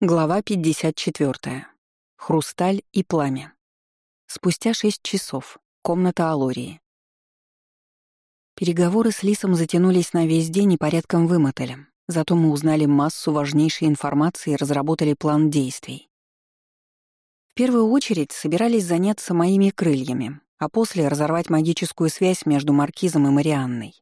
Глава 54. Хрусталь и пламя. Спустя шесть часов. Комната Алории. Переговоры с Лисом затянулись на весь день и порядком вымотали. Зато мы узнали массу важнейшей информации и разработали план действий. В первую очередь собирались заняться моими крыльями, а после разорвать магическую связь между Маркизом и Марианной.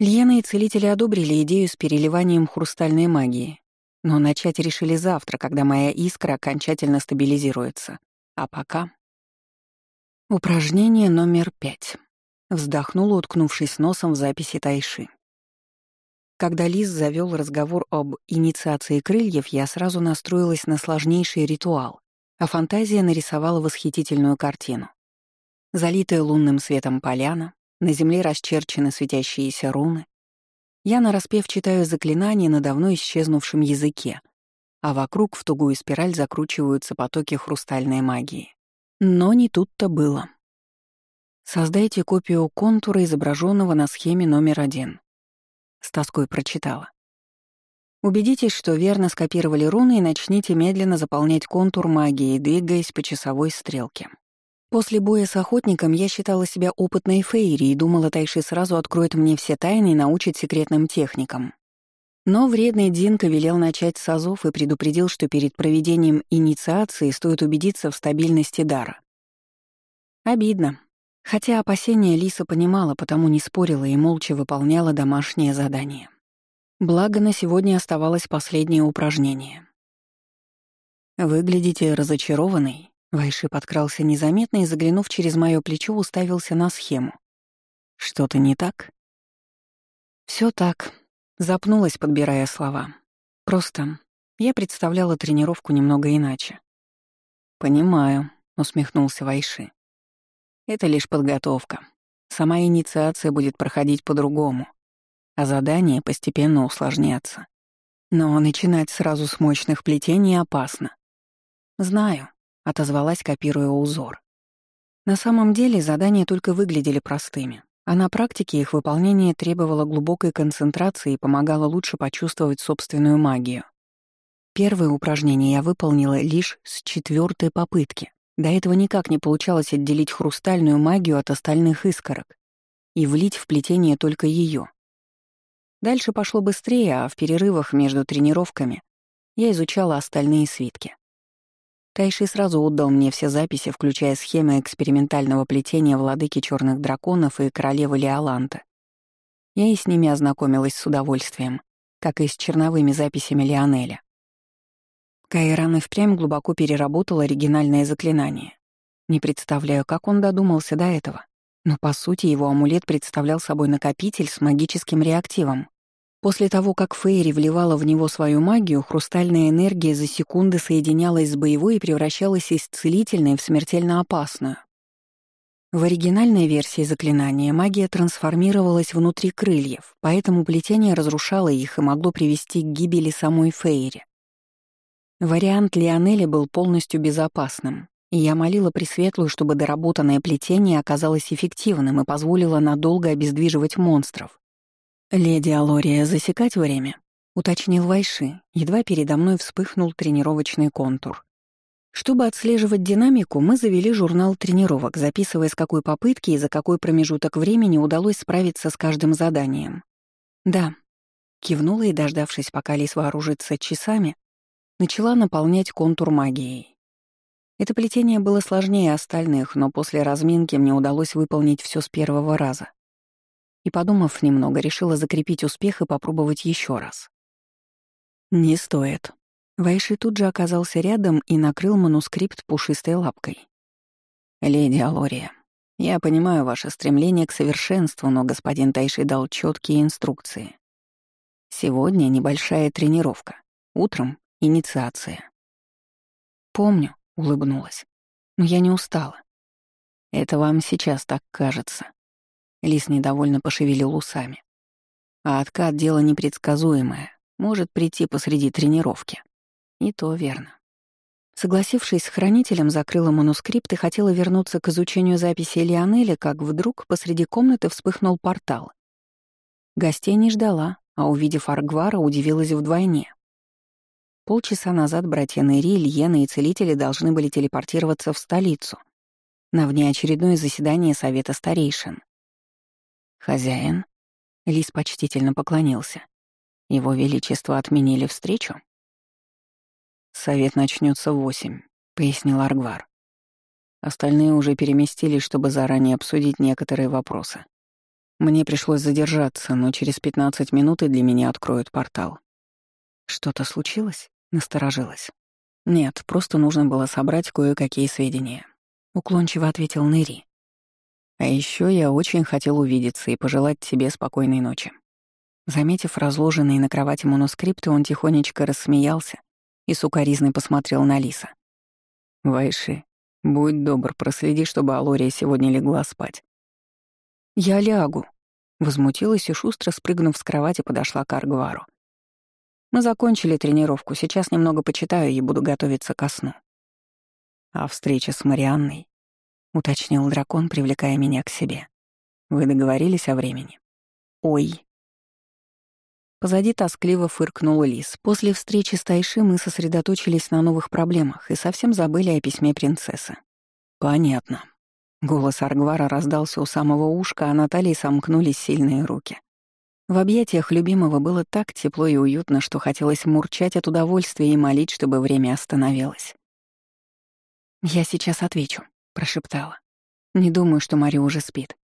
Льена и целители одобрили идею с переливанием хрустальной магии, но начать решили завтра, когда моя искра окончательно стабилизируется. А пока... Упражнение номер пять. Вздохнула, уткнувшись носом в записи Тайши. Когда Лиз завел разговор об инициации крыльев, я сразу настроилась на сложнейший ритуал, а фантазия нарисовала восхитительную картину. Залитая лунным светом поляна, на земле расчерчены светящиеся руны, я нараспев читаю заклинания на давно исчезнувшем языке, а вокруг в тугую спираль закручиваются потоки хрустальной магии. Но не тут-то было. Создайте копию контура, изображенного на схеме номер один. С тоской прочитала. Убедитесь, что верно скопировали руны и начните медленно заполнять контур магии, двигаясь по часовой стрелке. После боя с охотником я считала себя опытной фейри и думала, Тайши сразу откроет мне все тайны и научит секретным техникам. Но вредный Динка велел начать с азов и предупредил, что перед проведением инициации стоит убедиться в стабильности дара. Обидно. Хотя опасения Лиса понимала, потому не спорила и молча выполняла домашнее задание. Благо, на сегодня оставалось последнее упражнение. «Выглядите разочарованной», Вайши подкрался незаметно и, заглянув через мое плечо, уставился на схему. «Что-то не так?» Все так», — запнулась, подбирая слова. «Просто я представляла тренировку немного иначе». «Понимаю», — усмехнулся Вайши. «Это лишь подготовка. Сама инициация будет проходить по-другому, а задание постепенно усложняться. Но начинать сразу с мощных плетений опасно. Знаю, отозвалась, копируя узор. На самом деле задания только выглядели простыми, а на практике их выполнение требовало глубокой концентрации и помогало лучше почувствовать собственную магию. Первое упражнение я выполнила лишь с четвертой попытки. До этого никак не получалось отделить хрустальную магию от остальных искорок и влить в плетение только ее. Дальше пошло быстрее, а в перерывах между тренировками я изучала остальные свитки. Тайши сразу отдал мне все записи, включая схемы экспериментального плетения владыки черных драконов и королевы Леоланта. Я и с ними ознакомилась с удовольствием, как и с черновыми записями Лионеля. Кайран и впрямь глубоко переработал оригинальное заклинание. Не представляю, как он додумался до этого. Но, по сути, его амулет представлял собой накопитель с магическим реактивом. После того, как Фейри вливала в него свою магию, хрустальная энергия за секунды соединялась с боевой и превращалась из целительной в смертельно опасную. В оригинальной версии заклинания магия трансформировалась внутри крыльев, поэтому плетение разрушало их и могло привести к гибели самой Фейри. Вариант Лионеля был полностью безопасным, и я молила Пресветлую, чтобы доработанное плетение оказалось эффективным и позволило надолго обездвиживать монстров. «Леди Алория, засекать время?» — уточнил Вайши. Едва передо мной вспыхнул тренировочный контур. Чтобы отслеживать динамику, мы завели журнал тренировок, записывая, с какой попытки и за какой промежуток времени удалось справиться с каждым заданием. «Да», — кивнула и, дождавшись, пока Лис вооружится часами, начала наполнять контур магией. Это плетение было сложнее остальных, но после разминки мне удалось выполнить все с первого раза и, подумав немного, решила закрепить успех и попробовать еще раз. «Не стоит». Вайши тут же оказался рядом и накрыл манускрипт пушистой лапкой. «Леди Алория, я понимаю ваше стремление к совершенству, но господин Тайши дал четкие инструкции. Сегодня небольшая тренировка, утром — инициация». «Помню», — улыбнулась, — «но я не устала». «Это вам сейчас так кажется. Лис недовольно пошевелил усами. А откат — дело непредсказуемое, может прийти посреди тренировки. И то верно. Согласившись с хранителем, закрыла манускрипт и хотела вернуться к изучению записи Лионеля, как вдруг посреди комнаты вспыхнул портал. Гостей не ждала, а увидев Аргвара, удивилась вдвойне. Полчаса назад братья Нэри, Льена и целители должны были телепортироваться в столицу на внеочередное заседание Совета Старейшин. «Хозяин?» — Лис почтительно поклонился. «Его Величество отменили встречу?» «Совет начнется в восемь», — пояснил Аргвар. Остальные уже переместились, чтобы заранее обсудить некоторые вопросы. Мне пришлось задержаться, но через 15 минут и для меня откроют портал. Что-то случилось? Насторожилась. Нет, просто нужно было собрать кое-какие сведения. Уклончиво ответил Нэри. А еще я очень хотел увидеться и пожелать тебе спокойной ночи. Заметив разложенные на кровати манускрипты, он тихонечко рассмеялся и сукоризной посмотрел на Лиса. «Вайши, будь добр, проследи, чтобы Алория сегодня легла спать. «Я лягу», — возмутилась и шустро, спрыгнув с кровати, подошла к Аргвару. «Мы закончили тренировку, сейчас немного почитаю и буду готовиться ко сну». «А встреча с Марианной?» — уточнил дракон, привлекая меня к себе. «Вы договорились о времени?» «Ой». Позади тоскливо фыркнул Лис. После встречи с Тайши мы сосредоточились на новых проблемах и совсем забыли о письме принцессы. «Понятно», Голос Аргвара раздался у самого ушка, а на талии сомкнулись сильные руки. В объятиях любимого было так тепло и уютно, что хотелось мурчать от удовольствия и молить, чтобы время остановилось. «Я сейчас отвечу», — прошептала. «Не думаю, что Мари уже спит».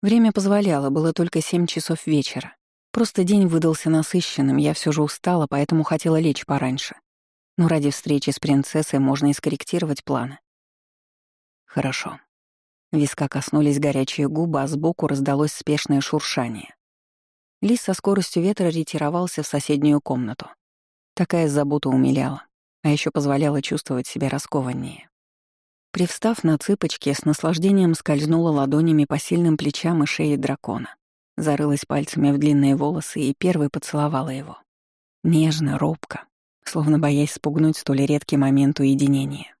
Время позволяло, было только семь часов вечера. Просто день выдался насыщенным, я все же устала, поэтому хотела лечь пораньше. Но ради встречи с принцессой можно и скорректировать планы. Хорошо. Виска коснулись горячие губы, а сбоку раздалось спешное шуршание. Лис со скоростью ветра ретировался в соседнюю комнату. Такая забота умиляла, а еще позволяла чувствовать себя раскованнее. Привстав на цыпочки, с наслаждением скользнула ладонями по сильным плечам и шее дракона. Зарылась пальцами в длинные волосы и первой поцеловала его. Нежно, робко, словно боясь спугнуть столь редкий момент уединения.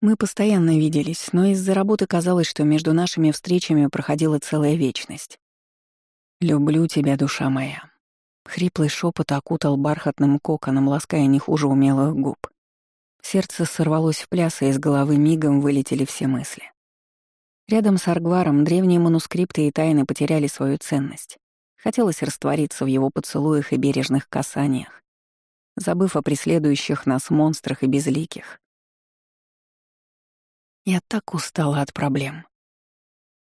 Мы постоянно виделись, но из-за работы казалось, что между нашими встречами проходила целая вечность. «Люблю тебя, душа моя». Хриплый шепот окутал бархатным коконом, лаская не хуже умелых губ. Сердце сорвалось в пляс, и из головы мигом вылетели все мысли. Рядом с Аргваром древние манускрипты и тайны потеряли свою ценность. Хотелось раствориться в его поцелуях и бережных касаниях, забыв о преследующих нас монстрах и безликих. Я так устала от проблем.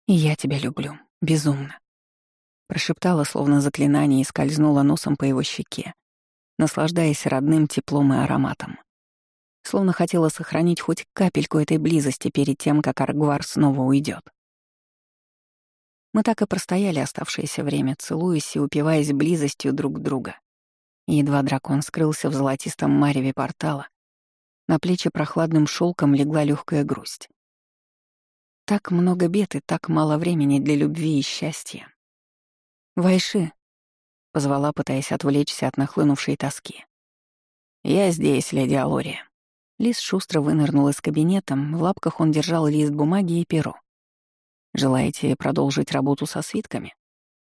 И я тебя люблю. Безумно. Прошептала, словно заклинание, и скользнула носом по его щеке, наслаждаясь родным теплом и ароматом. Словно хотела сохранить хоть капельку этой близости перед тем, как Аргвар снова уйдет. Мы так и простояли оставшееся время, целуясь и упиваясь близостью друг друга. Едва дракон скрылся в золотистом мареве портала, на плечи прохладным шелком легла легкая грусть. Так много бед и так мало времени для любви и счастья. «Вайши», — позвала, пытаясь отвлечься от нахлынувшей тоски. «Я здесь, леди Алория». Лис шустро вынырнул из кабинета, в лапках он держал лист бумаги и перо. «Желаете продолжить работу со свитками?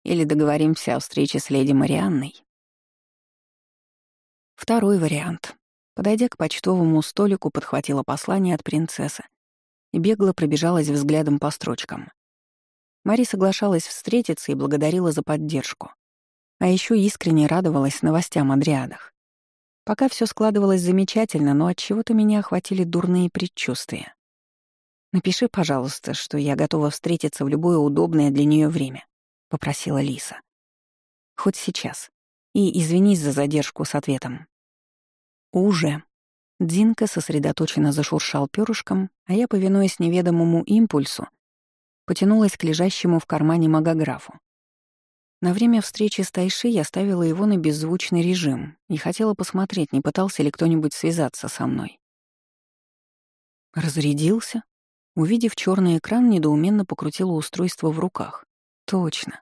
Или договоримся о встрече с леди Марианной?» Второй вариант. Подойдя к почтовому столику, подхватила послание от принцессы и бегло пробежалась взглядом по строчкам. Мари соглашалась встретиться и благодарила за поддержку. А еще искренне радовалась новостям о дриадах. Пока все складывалось замечательно, но от чего то меня охватили дурные предчувствия. «Напиши, пожалуйста, что я готова встретиться в любое удобное для нее время», — попросила Лиса. «Хоть сейчас. И извинись за задержку с ответом». «Уже», Динка сосредоточенно зашуршал перышком, а я, повинуясь неведомому импульсу, потянулась к лежащему в кармане магографу. На время встречи с Тайши я ставила его на беззвучный режим и хотела посмотреть, не пытался ли кто-нибудь связаться со мной. Разрядился. Увидев черный экран, недоуменно покрутила устройство в руках. Точно.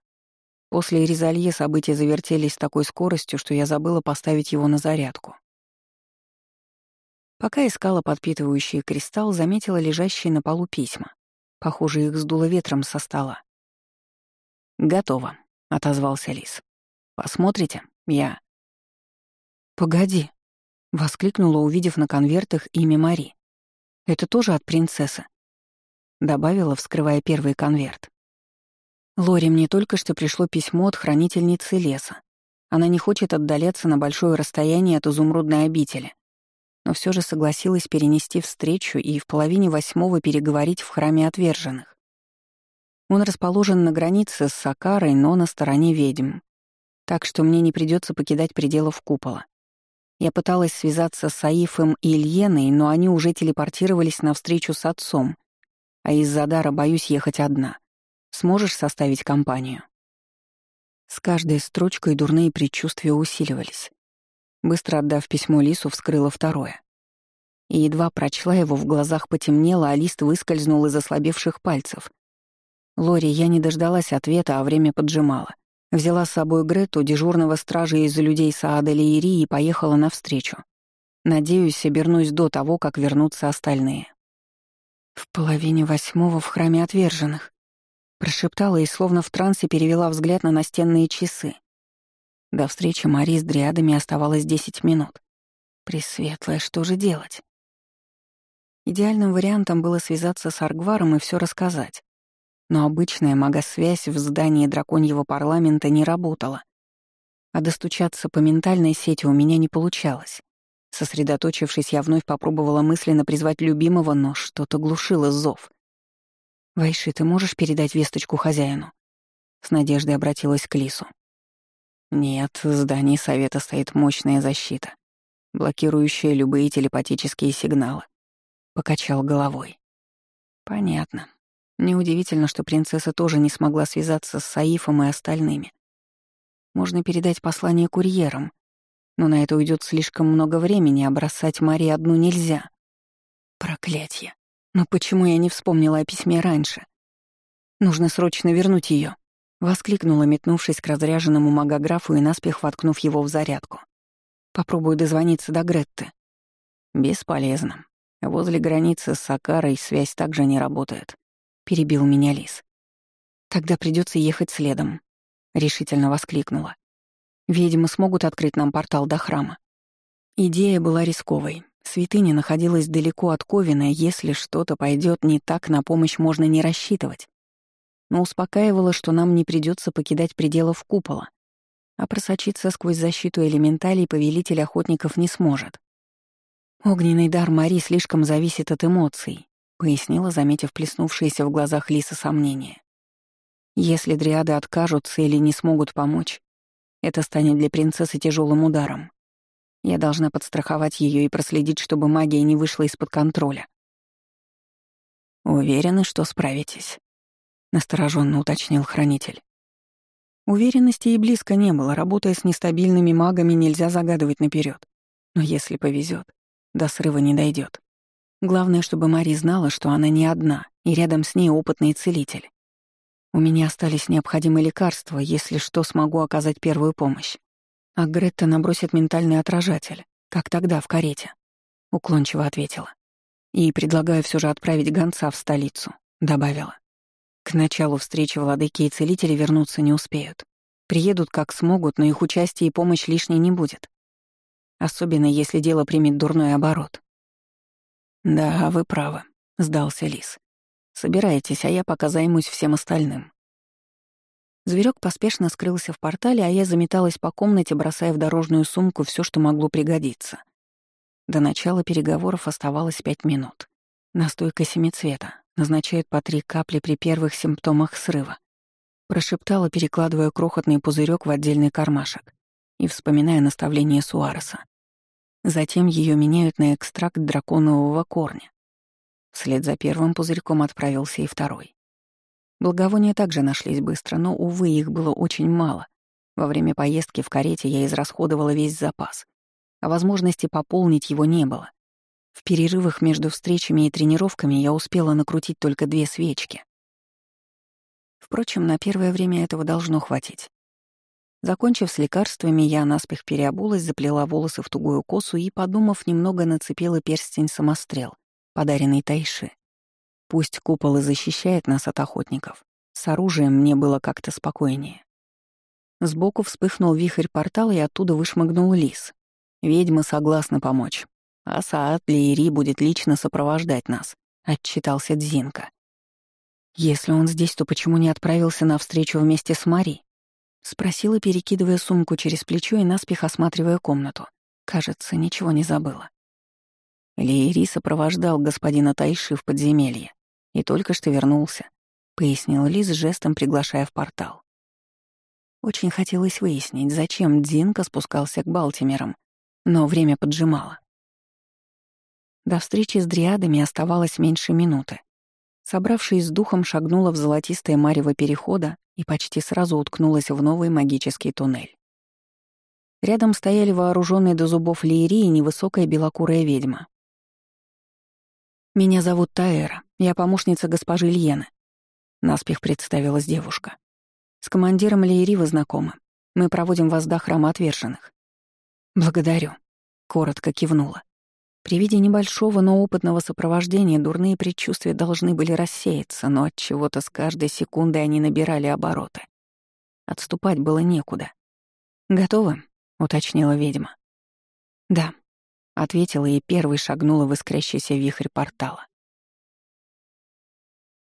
После резолье события завертелись с такой скоростью, что я забыла поставить его на зарядку. Пока искала подпитывающий кристалл, заметила лежащие на полу письма. Похоже, их сдуло ветром со стола. «Готово», — отозвался Лис. «Посмотрите? Я...» «Погоди». — воскликнула, увидев на конвертах имя Мари. «Это тоже от принцессы?» — добавила, вскрывая первый конверт. «Лори, мне только что пришло письмо от хранительницы леса. Она не хочет отдаляться на большое расстояние от изумрудной обители, но все же согласилась перенести встречу и в половине восьмого переговорить в храме отверженных. Он расположен на границе с Сакарой, но на стороне ведьм, так что мне не придется покидать пределов купола. Я пыталась связаться с Саифом и Ильеной, но они уже телепортировались на встречу с отцом, а из-за дара боюсь ехать одна. Сможешь составить компанию?» С каждой строчкой дурные предчувствия усиливались. Быстро отдав письмо Лису, вскрыла второе. И едва прочла его, в глазах потемнело, а лист выскользнул из ослабевших пальцев. Лори, я не дождалась ответа, а время поджимало. Взяла с собой Грету, дежурного стража из людей Саада Лиери, и поехала навстречу. Надеюсь, обернусь до того, как вернутся остальные. В половине восьмого в храме отверженных. Прошептала и словно в трансе перевела взгляд на настенные часы. До встречи Мари с дриадами оставалось десять минут. Пресветлая, что же делать? Идеальным вариантом было связаться с Аргваром и все рассказать но обычная магосвязь в здании драконьего парламента не работала. А достучаться по ментальной сети у меня не получалось. Сосредоточившись, я вновь попробовала мысленно призвать любимого, но что-то глушило зов. «Вайши, ты можешь передать весточку хозяину?» С надеждой обратилась к Лису. «Нет, в здании совета стоит мощная защита, блокирующая любые телепатические сигналы», — покачал головой. «Понятно. Неудивительно, что принцесса тоже не смогла связаться с Саифом и остальными. Можно передать послание курьерам, но на это уйдет слишком много времени, а бросать Мари одну нельзя. Проклятье. Но почему я не вспомнила о письме раньше? Нужно срочно вернуть ее, воскликнула, метнувшись к разряженному магографу и наспех воткнув его в зарядку. Попробую дозвониться до Гретты. Бесполезно. Возле границы с Сакарой связь также не работает перебил меня Лис. Тогда придется ехать следом, решительно воскликнула. Ведьмы смогут открыть нам портал до храма. Идея была рисковой. Святыня находилась далеко от Ковина, если что-то пойдет не так, на помощь можно не рассчитывать. Но успокаивало, что нам не придется покидать пределов купола, а просочиться сквозь защиту элементалей повелитель охотников не сможет. Огненный дар Мари слишком зависит от эмоций, пояснила, заметив плеснувшиеся в глазах Лисы сомнения. Если дриады откажутся или не смогут помочь, это станет для принцессы тяжелым ударом. Я должна подстраховать ее и проследить, чтобы магия не вышла из-под контроля. Уверены, что справитесь? настороженно уточнил хранитель. Уверенности и близко не было. Работая с нестабильными магами, нельзя загадывать наперед. Но если повезет, до срыва не дойдет. Главное, чтобы Мари знала, что она не одна, и рядом с ней опытный целитель. У меня остались необходимые лекарства, если что, смогу оказать первую помощь. А Гретта набросит ментальный отражатель, как тогда в карете. Уклончиво ответила. И предлагаю все же отправить гонца в столицу, добавила. К началу встречи владыки и целители вернуться не успеют. Приедут как смогут, но их участие и помощь лишней не будет. Особенно если дело примет дурной оборот. «Да, вы правы», — сдался Лис. «Собирайтесь, а я пока займусь всем остальным». Зверек поспешно скрылся в портале, а я заметалась по комнате, бросая в дорожную сумку все, что могло пригодиться. До начала переговоров оставалось пять минут. Настойка семицвета. Назначают по три капли при первых симптомах срыва. Прошептала, перекладывая крохотный пузырек в отдельный кармашек и вспоминая наставление Суареса. Затем ее меняют на экстракт драконового корня. Вслед за первым пузырьком отправился и второй. Благовония также нашлись быстро, но, увы, их было очень мало. Во время поездки в карете я израсходовала весь запас, а возможности пополнить его не было. В перерывах между встречами и тренировками я успела накрутить только две свечки. Впрочем, на первое время этого должно хватить. Закончив с лекарствами, я наспех переобулась, заплела волосы в тугую косу и, подумав, немного нацепила перстень-самострел, подаренный Тайши. Пусть купол и защищает нас от охотников, с оружием мне было как-то спокойнее. Сбоку вспыхнул вихрь портала, и оттуда вышмыгнул лис. Ведьмы согласны помочь. А Саат Лиери будет лично сопровождать нас», — отчитался Дзинка. «Если он здесь, то почему не отправился на встречу вместе с Мари?» — спросила, перекидывая сумку через плечо и наспех осматривая комнату. Кажется, ничего не забыла. Лиери сопровождал господина Тайши в подземелье и только что вернулся, пояснил Лиз жестом, приглашая в портал. Очень хотелось выяснить, зачем Динка спускался к Балтимерам, но время поджимало. До встречи с дриадами оставалось меньше минуты. Собравшись с духом, шагнула в золотистое марево перехода и почти сразу уткнулась в новый магический туннель. Рядом стояли вооруженные до зубов Лиери и невысокая белокурая ведьма. «Меня зовут Таэра, я помощница госпожи Ильены», — наспех представилась девушка. «С командиром Лиери вы знакомы. Мы проводим вас до храма отверженных». «Благодарю», — коротко кивнула. При виде небольшого, но опытного сопровождения дурные предчувствия должны были рассеяться, но от чего-то с каждой секундой они набирали обороты. Отступать было некуда. «Готовы?» — уточнила ведьма. «Да», — ответила и первой шагнула в искрящийся вихрь портала.